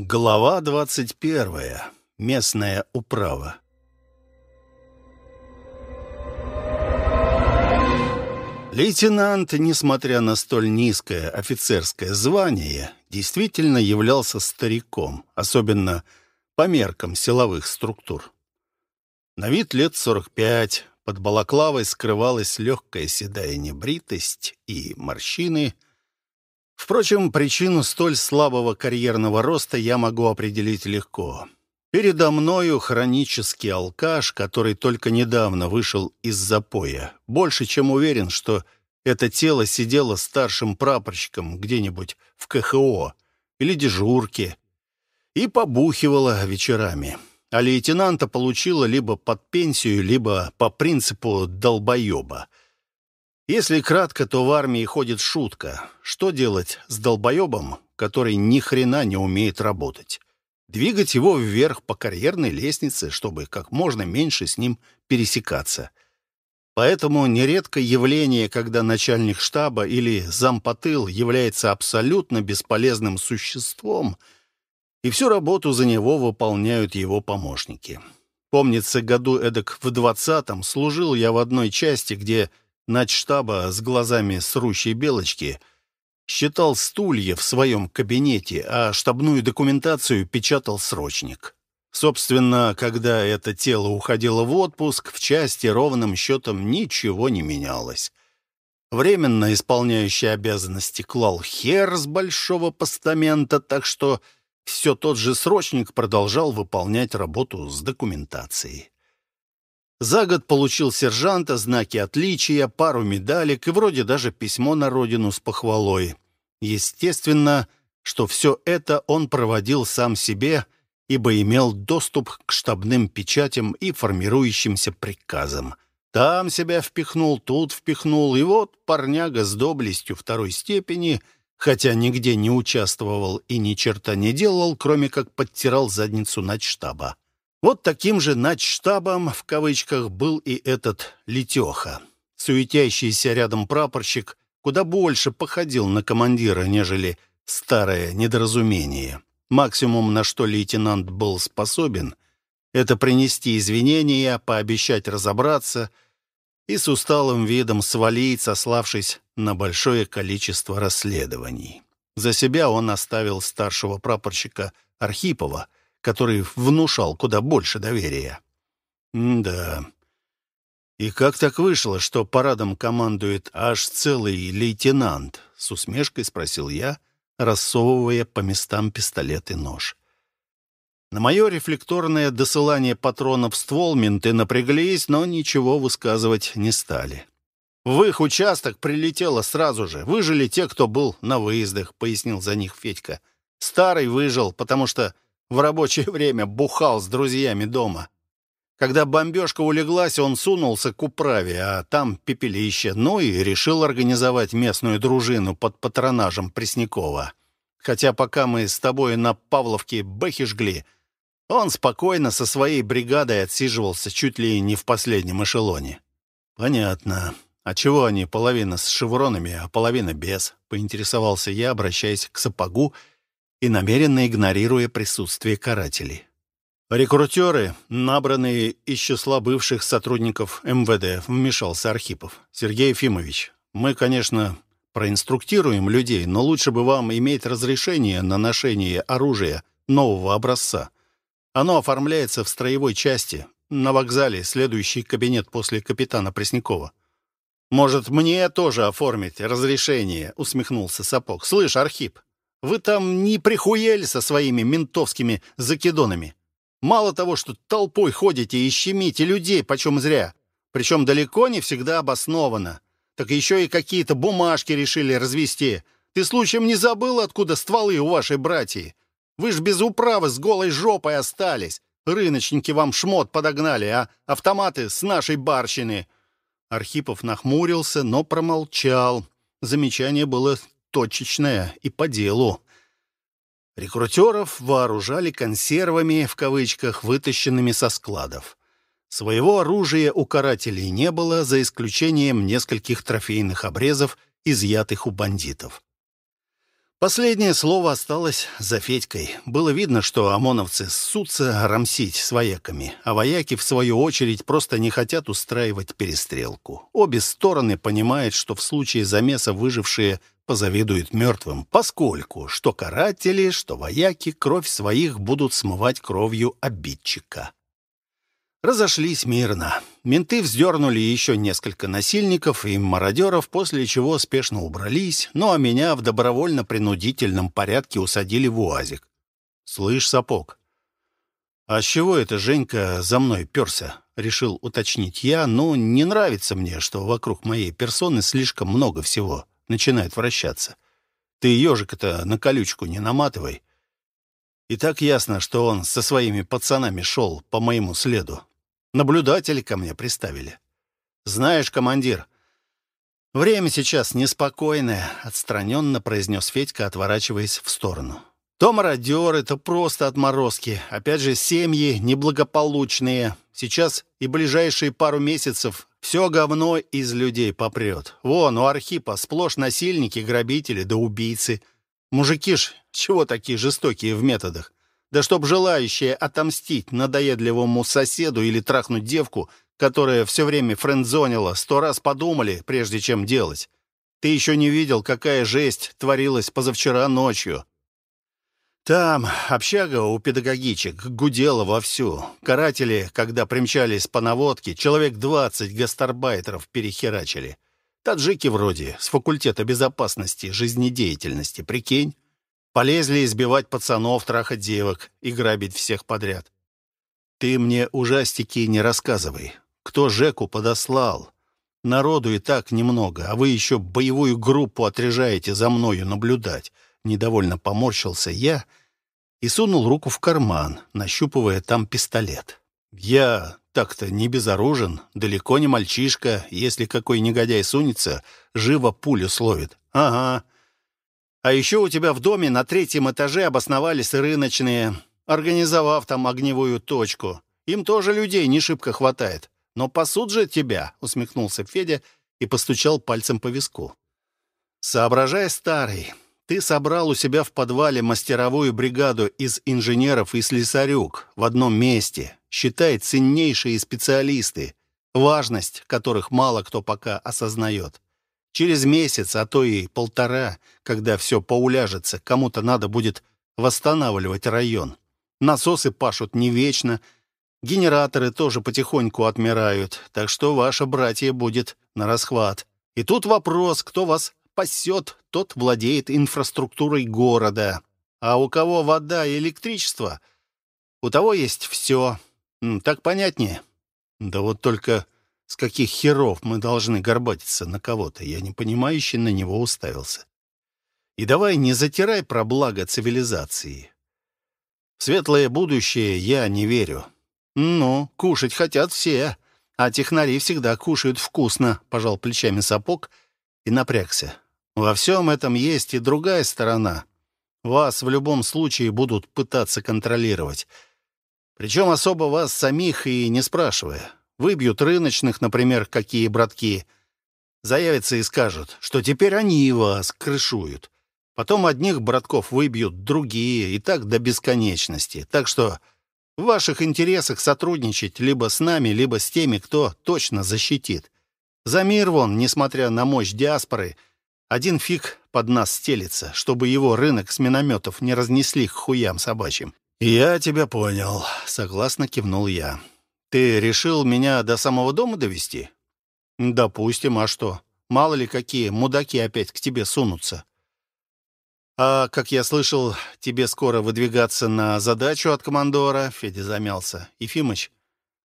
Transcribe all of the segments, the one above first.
Глава 21. Местная управа. Лейтенант, несмотря на столь низкое офицерское звание, действительно являлся стариком, особенно по меркам силовых структур. На вид лет 45, под балаклавой скрывалась легкая седая небритость и морщины – Впрочем, причину столь слабого карьерного роста я могу определить легко. Передо мною хронический алкаш, который только недавно вышел из запоя. Больше чем уверен, что это тело сидело старшим прапорщиком где-нибудь в КХО или дежурке и побухивало вечерами. А лейтенанта получила либо под пенсию, либо по принципу долбоеба — если кратко, то в армии ходит шутка. Что делать с долбоебом, который ни хрена не умеет работать? Двигать его вверх по карьерной лестнице, чтобы как можно меньше с ним пересекаться. Поэтому нередко явление, когда начальник штаба или зампотыл является абсолютно бесполезным существом, и всю работу за него выполняют его помощники. Помнится, году эдак в двадцатом служил я в одной части, где начштаба с глазами срущей белочки считал стулья в своем кабинете, а штабную документацию печатал срочник. Собственно, когда это тело уходило в отпуск, в части ровным счетом ничего не менялось. Временно исполняющий обязанности клал хер с большого постамента, так что все тот же срочник продолжал выполнять работу с документацией. За год получил сержанта, знаки отличия, пару медалек и вроде даже письмо на родину с похвалой. Естественно, что все это он проводил сам себе, ибо имел доступ к штабным печатям и формирующимся приказам. Там себя впихнул, тут впихнул, и вот парняга с доблестью второй степени, хотя нигде не участвовал и ни черта не делал, кроме как подтирал задницу начштаба. Вот таким же «начштабом» в кавычках был и этот Летеха. Суетящийся рядом прапорщик куда больше походил на командира, нежели старое недоразумение. Максимум, на что лейтенант был способен, это принести извинения, пообещать разобраться и с усталым видом свалить, сославшись на большое количество расследований. За себя он оставил старшего прапорщика Архипова — который внушал куда больше доверия. М да. И как так вышло, что парадом командует аж целый лейтенант? С усмешкой спросил я, рассовывая по местам пистолет и нож. На мое рефлекторное досылание патронов в ствол менты напряглись, но ничего высказывать не стали. «В их участок прилетело сразу же. Выжили те, кто был на выездах», — пояснил за них Федька. «Старый выжил, потому что в рабочее время бухал с друзьями дома. Когда бомбежка улеглась, он сунулся к управе, а там пепелище, ну и решил организовать местную дружину под патронажем Преснякова. Хотя пока мы с тобой на Павловке бэхи жгли, он спокойно со своей бригадой отсиживался чуть ли не в последнем эшелоне. «Понятно. А чего они, половина с шевронами, а половина без?» — поинтересовался я, обращаясь к сапогу и намеренно игнорируя присутствие карателей. «Рекрутеры, набранные из числа бывших сотрудников МВД», — вмешался Архипов. «Сергей Ефимович, мы, конечно, проинструктируем людей, но лучше бы вам иметь разрешение на ношение оружия нового образца. Оно оформляется в строевой части, на вокзале, следующий кабинет после капитана Преснякова». «Может, мне тоже оформить разрешение?» — усмехнулся Сапог. «Слышь, Архип, вы там не прихуели со своими ментовскими закидонами. Мало того, что толпой ходите и щемите людей, почем зря, причем далеко не всегда обоснованно, так еще и какие-то бумажки решили развести. Ты случаем не забыл, откуда стволы у вашей братьи? Вы ж без управы с голой жопой остались. Рыночники вам шмот подогнали, а автоматы с нашей барщины». Архипов нахмурился, но промолчал. Замечание было точечная и по делу. Рекрутеров вооружали консервами, в кавычках, вытащенными со складов. Своего оружия у карателей не было, за исключением нескольких трофейных обрезов, изъятых у бандитов. Последнее слово осталось за Федькой. Было видно, что ОМОНовцы ссутся рамсить с вояками, а вояки, в свою очередь, просто не хотят устраивать перестрелку. Обе стороны понимают, что в случае замеса выжившие позавидуют мертвым, поскольку что каратели, что вояки кровь своих будут смывать кровью обидчика. Разошлись мирно. Менты вздернули еще несколько насильников и мародеров, после чего спешно убрались, ну а меня в добровольно-принудительном порядке усадили в УАЗик. «Слышь, сапог, а с чего это Женька за мной перся?» — решил уточнить я, но не нравится мне, что вокруг моей персоны слишком много всего начинает вращаться. Ты ежик-то на колючку не наматывай. И так ясно, что он со своими пацанами шел по моему следу. Наблюдатели ко мне приставили. Знаешь, командир, время сейчас неспокойное, отстраненно произнес Федька, отворачиваясь в сторону. То мародеры, то просто отморозки. Опять же, семьи неблагополучные. Сейчас и ближайшие пару месяцев все говно из людей попрет. Вон, у Архипа сплошь насильники, грабители да убийцы. Мужики ж чего такие жестокие в методах? Да чтоб желающие отомстить надоедливому соседу или трахнуть девку, которая все время френдзонила, сто раз подумали, прежде чем делать. Ты еще не видел, какая жесть творилась позавчера ночью. Там общага у педагогичек гудела вовсю. Каратели, когда примчались по наводке, человек двадцать гастарбайтеров перехерачили. Таджики вроде, с факультета безопасности жизнедеятельности, прикинь. Полезли избивать пацанов, трахать девок и грабить всех подряд. Ты мне ужастики не рассказывай. Кто Жеку подослал? Народу и так немного, а вы еще боевую группу отряжаете за мною наблюдать. Недовольно поморщился я и сунул руку в карман, нащупывая там пистолет. Я так-то не безоружен, далеко не мальчишка. Если какой негодяй сунется, живо пулю словит. Ага, а еще у тебя в доме на третьем этаже обосновались рыночные, организовав там огневую точку. Им тоже людей не шибко хватает. Но пасут же тебя, усмехнулся Федя и постучал пальцем по виску. Соображай, старый, ты собрал у себя в подвале мастеровую бригаду из инженеров и слесарюк в одном месте. Считай, ценнейшие специалисты, важность которых мало кто пока осознает. Через месяц, а то и полтора, когда все поуляжется, кому-то надо будет восстанавливать район. Насосы пашут не вечно, генераторы тоже потихоньку отмирают, так что ваше братье будет на расхват. И тут вопрос, кто вас пасет, тот владеет инфраструктурой города. А у кого вода и электричество, у того есть все. Так понятнее? Да вот только с каких херов мы должны горбатиться на кого-то? Я непонимающе на него уставился. И давай не затирай про благо цивилизации. В светлое будущее я не верю. Ну, кушать хотят все, а технари всегда кушают вкусно, пожал плечами сапог и напрягся. Во всем этом есть и другая сторона. Вас в любом случае будут пытаться контролировать. Причем особо вас самих и не спрашивая. Выбьют рыночных, например, какие братки. Заявятся и скажут, что теперь они вас крышуют. Потом одних братков выбьют, другие, и так до бесконечности. Так что в ваших интересах сотрудничать либо с нами, либо с теми, кто точно защитит. За мир вон, несмотря на мощь диаспоры, один фиг под нас стелится, чтобы его рынок с минометов не разнесли к хуям собачьим. «Я тебя понял», — согласно кивнул я. Ты решил меня до самого дома довести? Допустим, а что? Мало ли какие мудаки опять к тебе сунутся. А, как я слышал, тебе скоро выдвигаться на задачу от командора, Федя замялся. Ефимыч,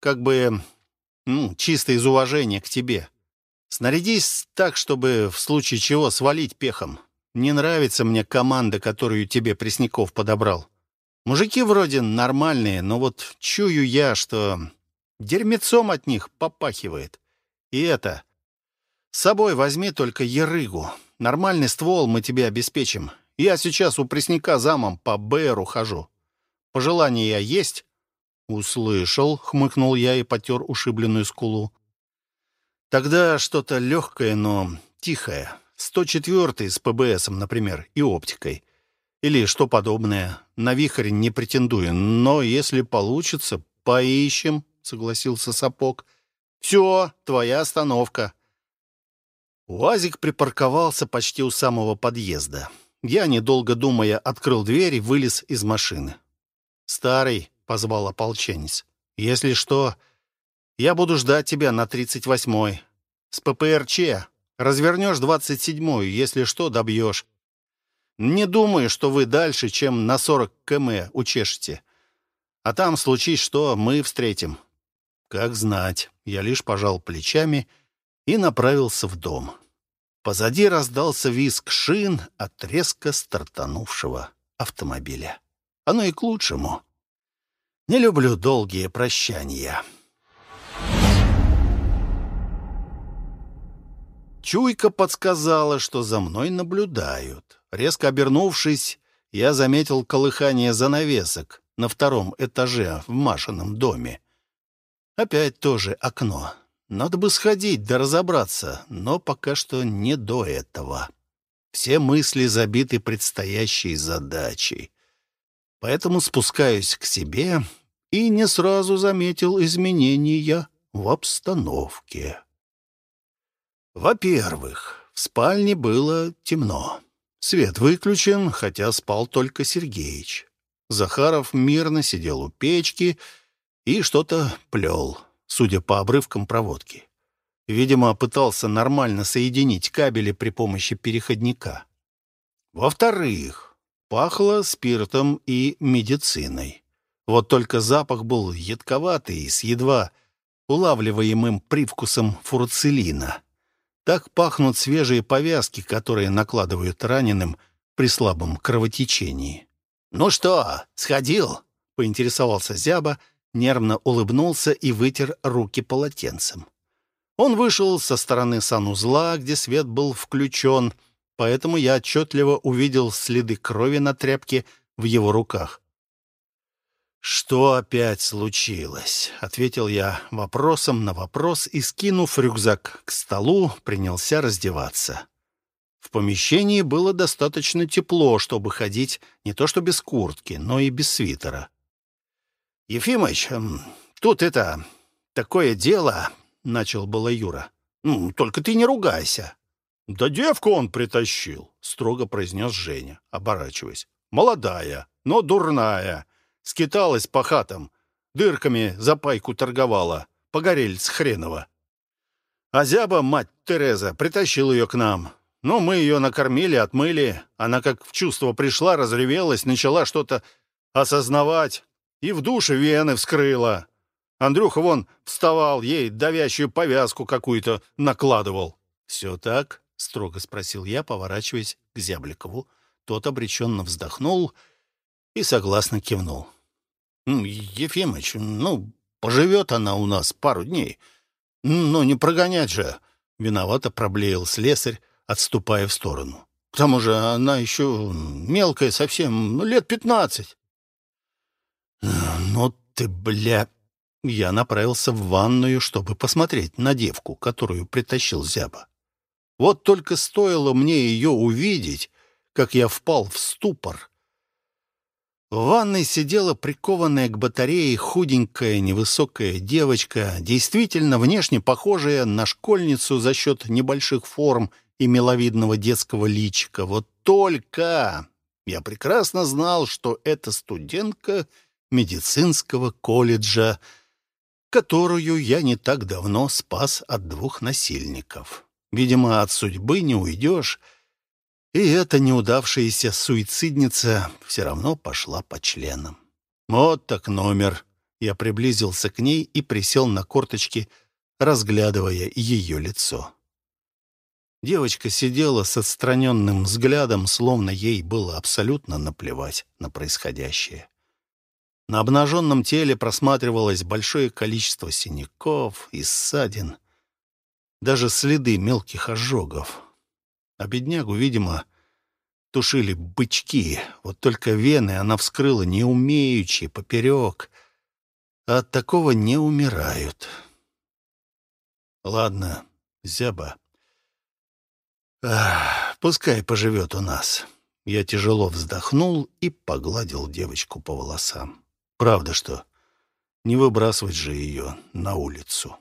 как бы, ну, чисто из уважения к тебе. Снарядись так, чтобы в случае чего свалить пехом. Не нравится мне команда, которую тебе Пресняков подобрал. Мужики вроде нормальные, но вот чую я, что Дерьмецом от них попахивает. И это... С собой возьми только ерыгу. Нормальный ствол мы тебе обеспечим. Я сейчас у пресняка замом по БРу хожу. Пожелания есть?» «Услышал», — хмыкнул я и потер ушибленную скулу. «Тогда что-то легкое, но тихое. 104 с ПБСом, например, и оптикой. Или что подобное. На вихрь не претендую, но если получится, поищем, согласился Сапог. Все, твоя остановка. УАЗик припарковался почти у самого подъезда. Я, недолго думая, открыл дверь и вылез из машины. «Старый», — позвал ополченец, — «если что, я буду ждать тебя на 38-й. С ППРЧ. Развернешь 27-ю, если что, добьешь. Не думаю, что вы дальше, чем на 40 км учешете. А там, случись что, мы встретим». «Как знать». Я лишь пожал плечами и направился в дом. Позади раздался визг шин от резко стартанувшего автомобиля. Оно и к лучшему. Не люблю долгие прощания. Чуйка подсказала, что за мной наблюдают. Резко обернувшись, я заметил колыхание занавесок на втором этаже в Машином доме. Опять тоже окно. Надо бы сходить да разобраться, но пока что не до этого. Все мысли забиты предстоящей задачей. Поэтому спускаюсь к себе и не сразу заметил изменения в обстановке. Во-первых, в спальне было темно. Свет выключен, хотя спал только Сергеич. Захаров мирно сидел у печки что-то плел судя по обрывкам проводки. Видимо, пытался нормально соединить кабели при помощи переходника. Во-вторых, пахло спиртом и медициной. Вот только запах был едковатый, с едва улавливаемым привкусом фурцелина. Так пахнут свежие повязки, которые накладывают раненым при слабом кровотечении. «Ну что, сходил?» — поинтересовался Зяба — нервно улыбнулся и вытер руки полотенцем. Он вышел со стороны санузла, где свет был включен, поэтому я отчетливо увидел следы крови на тряпке в его руках. «Что опять случилось?» — ответил я вопросом на вопрос и, скинув рюкзак к столу, принялся раздеваться. В помещении было достаточно тепло, чтобы ходить не то что без куртки, но и без свитера. «Ефимыч, тут это... такое дело...» — начал было Юра. «Ну, только ты не ругайся». «Да девку он притащил», — строго произнес Женя, оборачиваясь. «Молодая, но дурная. Скиталась по хатам, дырками за пайку торговала, погорельц хренова. А зяба, мать Тереза, притащил ее к нам. Но мы ее накормили, отмыли. Она как в чувство пришла, разревелась, начала что-то осознавать и в душе вены вскрыла. Андрюха вон вставал, ей давящую повязку какую-то накладывал. «Все так?» — строго спросил я, поворачиваясь к Зябликову. Тот обреченно вздохнул и согласно кивнул. «Ефимыч, ну, поживет она у нас пару дней. Ну, не прогонять же!» Виновато проблеял слесарь, отступая в сторону. «К тому же она еще мелкая совсем, ну, лет пятнадцать. «Ну ты, бля...» Я направился в ванную, чтобы посмотреть на девку, которую притащил Зяба. Вот только стоило мне ее увидеть, как я впал в ступор. В ванной сидела прикованная к батарее худенькая невысокая девочка, действительно внешне похожая на школьницу за счет небольших форм и миловидного детского личика. Вот только я прекрасно знал, что эта студентка — медицинского колледжа, которую я не так давно спас от двух насильников. Видимо, от судьбы не уйдешь, и эта неудавшаяся суицидница все равно пошла по членам. Вот так номер. Я приблизился к ней и присел на корточки, разглядывая ее лицо. Девочка сидела с отстраненным взглядом, словно ей было абсолютно наплевать на происходящее. На обнаженном теле просматривалось большое количество синяков и ссадин, даже следы мелких ожогов. А беднягу, видимо, тушили бычки. Вот только вены она вскрыла не умеючи, поперек. А от такого не умирают. Ладно, зяба. Ах, пускай поживет у нас. Я тяжело вздохнул и погладил девочку по волосам. Правда что, не выбрасывать же ее на улицу.